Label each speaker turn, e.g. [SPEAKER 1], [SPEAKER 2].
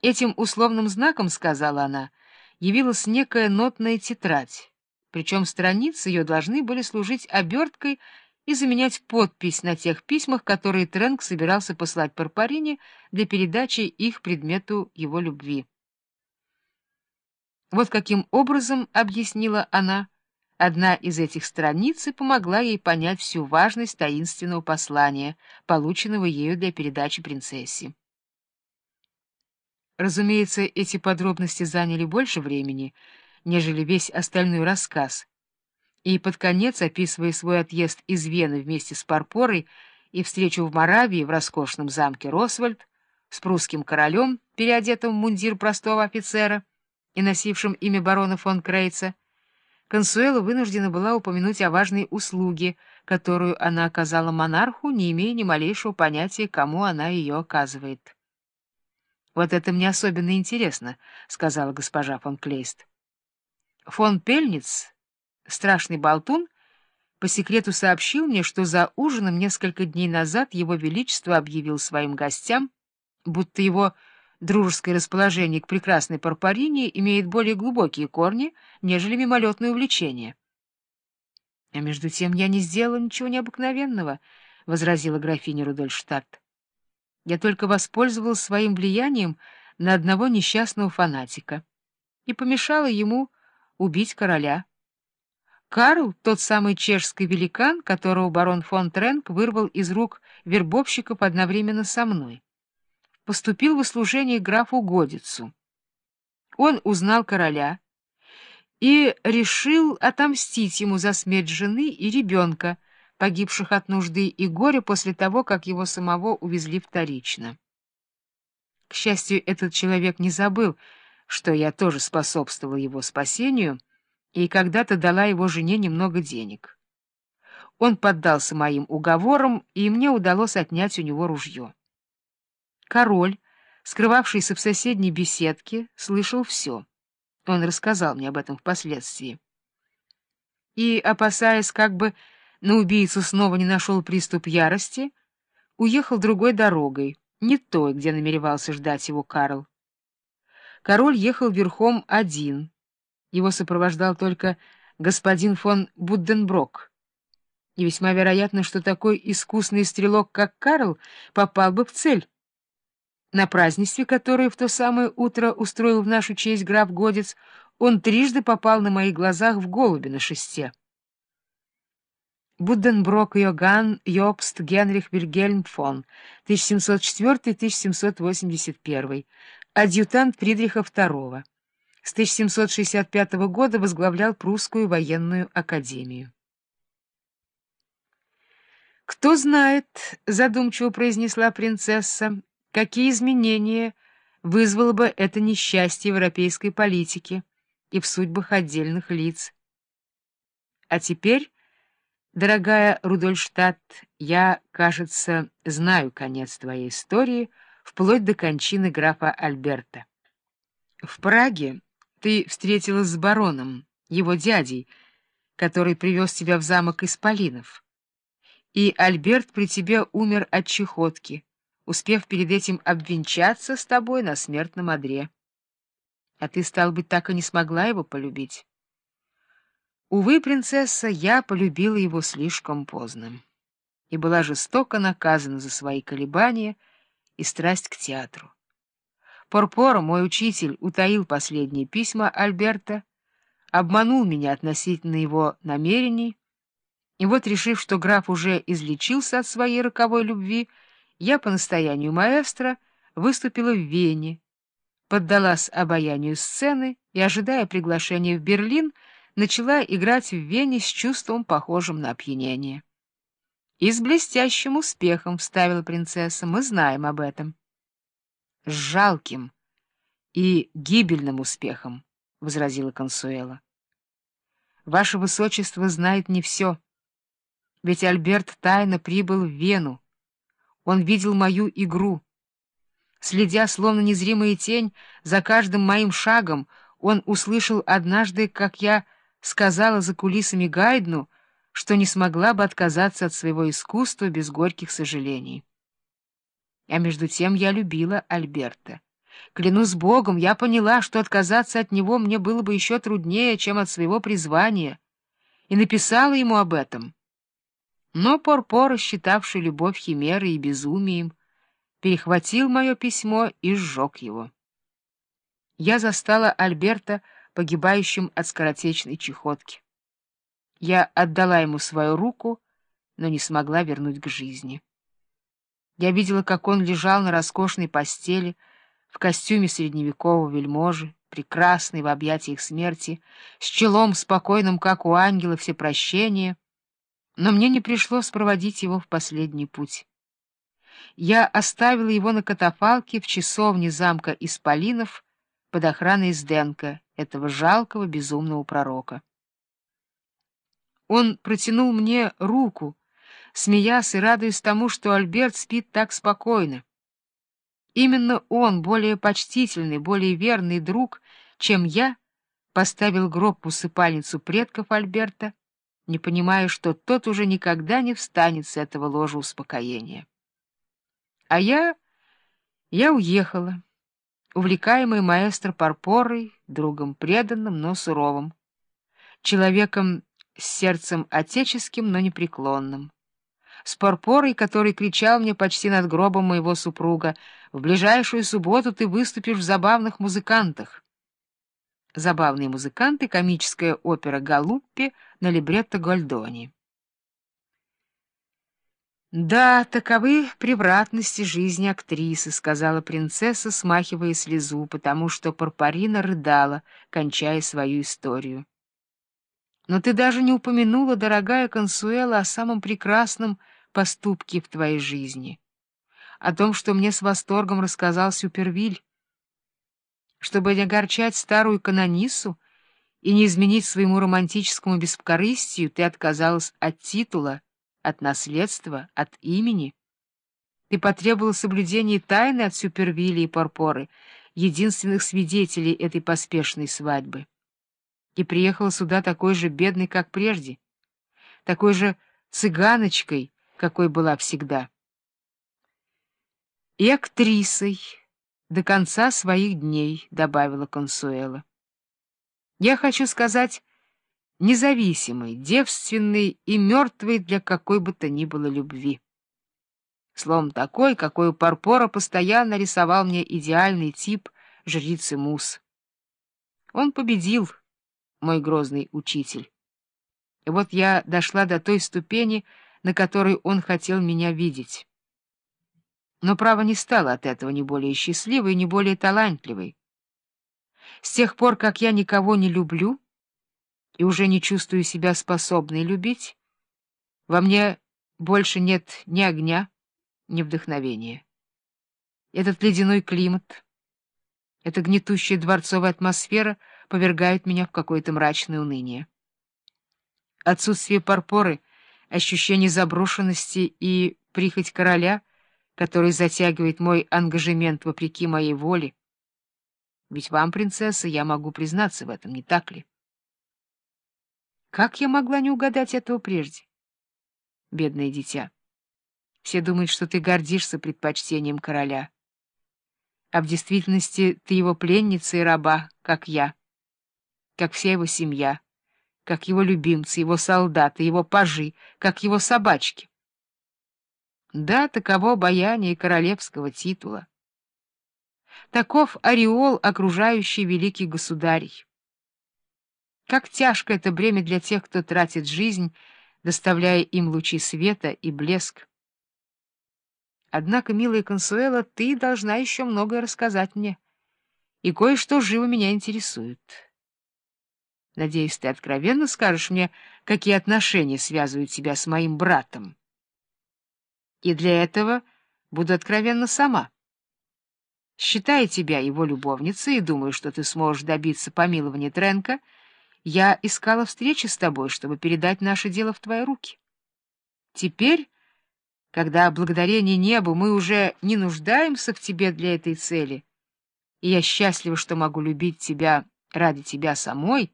[SPEAKER 1] Этим условным знаком, — сказала она, — явилась некая нотная тетрадь, причем страницы ее должны были служить оберткой и заменять подпись на тех письмах, которые Тренк собирался послать Парпарине для передачи их предмету его любви. Вот каким образом, — объяснила она, — одна из этих страниц и помогла ей понять всю важность таинственного послания, полученного ею для передачи принцессе. Разумеется, эти подробности заняли больше времени, нежели весь остальной рассказ, и под конец, описывая свой отъезд из Вены вместе с Парпорой и встречу в Моравии в роскошном замке Росвальд с прусским королем, переодетым в мундир простого офицера и носившим имя барона фон Крейца, Консуэла вынуждена была упомянуть о важной услуге, которую она оказала монарху, не имея ни малейшего понятия, кому она ее оказывает. «Вот это мне особенно интересно», — сказала госпожа фон Клейст. Фон Пельниц страшный болтун, по секрету сообщил мне, что за ужином несколько дней назад его величество объявил своим гостям, будто его дружеское расположение к прекрасной Парпарине имеет более глубокие корни, нежели мимолетное увлечение. — А между тем я не сделала ничего необыкновенного, — возразила графиня Рудольштадт. — Я только воспользовалась своим влиянием на одного несчастного фанатика и помешала ему убить короля. Карл — тот самый чешский великан, которого барон фон Тренк вырвал из рук вербовщиков одновременно со мной. Поступил в служение графу Годицу. Он узнал короля и решил отомстить ему за смерть жены и ребенка, погибших от нужды и горя после того, как его самого увезли вторично. К счастью, этот человек не забыл, что я тоже способствовал его спасению — и когда-то дала его жене немного денег. Он поддался моим уговорам, и мне удалось отнять у него ружье. Король, скрывавшийся в соседней беседке, слышал все. Он рассказал мне об этом впоследствии. И, опасаясь, как бы на убийцу снова не нашел приступ ярости, уехал другой дорогой, не той, где намеревался ждать его Карл. Король ехал верхом один — его сопровождал только господин фон Будденброк. И весьма вероятно, что такой искусный стрелок, как Карл, попал бы в цель. На празднестве, которое в то самое утро устроил в нашу честь граф Годец, он трижды попал на моих глазах в голуби на шесте. Будденброк Йоган Йобст Генрих Вильгельм фон, 1704-1781, адъютант Фридриха II с 1765 года возглавлял Прусскую военную академию. «Кто знает, — задумчиво произнесла принцесса, — какие изменения вызвало бы это несчастье европейской политики и в судьбах отдельных лиц. А теперь, дорогая Рудольштадт, я, кажется, знаю конец твоей истории, вплоть до кончины графа Альберта. В Праге ты встретилась с бароном, его дядей, который привез тебя в замок Исполинов. И Альберт при тебе умер от чехотки, успев перед этим обвенчаться с тобой на смертном одре. А ты, стал быть, так и не смогла его полюбить. Увы, принцесса, я полюбила его слишком поздно и была жестоко наказана за свои колебания и страсть к театру. Порпоро, мой учитель, утаил последние письма Альберта, обманул меня относительно его намерений, и вот, решив, что граф уже излечился от своей роковой любви, я по настоянию маэстро выступила в Вене, поддалась обаянию сцены и, ожидая приглашения в Берлин, начала играть в Вене с чувством, похожим на опьянение. И с блестящим успехом вставила принцесса, мы знаем об этом с жалким и гибельным успехом, — возразила Консуэла. — Ваше Высочество знает не все. Ведь Альберт тайно прибыл в Вену. Он видел мою игру. Следя, словно незримая тень, за каждым моим шагом, он услышал однажды, как я сказала за кулисами Гайдну, что не смогла бы отказаться от своего искусства без горьких сожалений. А между тем я любила Альберта Клянусь Богом, я поняла, что отказаться от него мне было бы еще труднее, чем от своего призвания, и написала ему об этом. Но Порпора, считавший любовь химерой и безумием, перехватил мое письмо и сжег его. Я застала Альберта погибающим от скоротечной чехотки. Я отдала ему свою руку, но не смогла вернуть к жизни. Я видела, как он лежал на роскошной постели, в костюме средневекового вельможи, прекрасный в объятиях смерти, с челом спокойным, как у ангела, всепрощения, но мне не пришлось проводить его в последний путь. Я оставила его на катафалке в часовне замка Исполинов под охраной Сденка, этого жалкого безумного пророка. Он протянул мне руку, смеясь и радуясь тому, что Альберт спит так спокойно. Именно он, более почтительный, более верный друг, чем я, поставил гроб в усыпальницу предков Альберта, не понимая, что тот уже никогда не встанет с этого ложа успокоения. А я... я уехала, увлекаемый маэстро Парпорой, другом преданным, но суровым, человеком с сердцем отеческим, но непреклонным с Порпорой, который кричал мне почти над гробом моего супруга, «В ближайшую субботу ты выступишь в забавных музыкантах». «Забавные музыканты» — комическая опера Галуппи на либретто Гольдони. «Да, таковы превратности жизни актрисы», — сказала принцесса, смахивая слезу, потому что Парпарина рыдала, кончая свою историю. «Но ты даже не упомянула, дорогая Консуэла, о самом прекрасном поступке в твоей жизни, о том, что мне с восторгом рассказал Сюпервиль. Чтобы не огорчать старую канонису и не изменить своему романтическому бескорыстию, ты отказалась от титула, от наследства, от имени. Ты потребовала соблюдения тайны от Супервилли и Порпоры, единственных свидетелей этой поспешной свадьбы. И приехала сюда такой же бедной, как прежде, такой же цыганочкой, какой была всегда. И актрисой до конца своих дней, — добавила Консуэла. Я хочу сказать, независимой, девственной и мертвой для какой бы то ни было любви. Словом, такой, какой Парпора постоянно рисовал мне идеальный тип жрицы Мус. Он победил, мой грозный учитель. И вот я дошла до той ступени, на которой он хотел меня видеть. Но право не стало от этого ни более счастливой, ни более талантливой. С тех пор, как я никого не люблю и уже не чувствую себя способной любить, во мне больше нет ни огня, ни вдохновения. Этот ледяной климат, эта гнетущая дворцовая атмосфера повергают меня в какое-то мрачное уныние. Отсутствие парпоры — ощущение заброшенности и прихоть короля, который затягивает мой ангажемент вопреки моей воле. Ведь вам, принцесса, я могу признаться в этом, не так ли? Как я могла не угадать этого прежде? Бедное дитя. Все думают, что ты гордишься предпочтением короля. А в действительности ты его пленница и раба, как я, как вся его семья как его любимцы, его солдаты, его пажи, как его собачки. Да, таково обаяние королевского титула. Таков ореол, окружающий великих государей. Как тяжко это бремя для тех, кто тратит жизнь, доставляя им лучи света и блеск. Однако, милая Консуэла, ты должна еще многое рассказать мне, и кое-что живо меня интересует. Надеюсь, ты откровенно скажешь мне, какие отношения связывают тебя с моим братом. И для этого буду откровенна сама. Считая тебя его любовницей и думаю, что ты сможешь добиться помилования Тренка, я искала встречи с тобой, чтобы передать наше дело в твои руки. Теперь, когда, благодарение небу, мы уже не нуждаемся в тебе для этой цели, и я счастлива, что могу любить тебя ради тебя самой,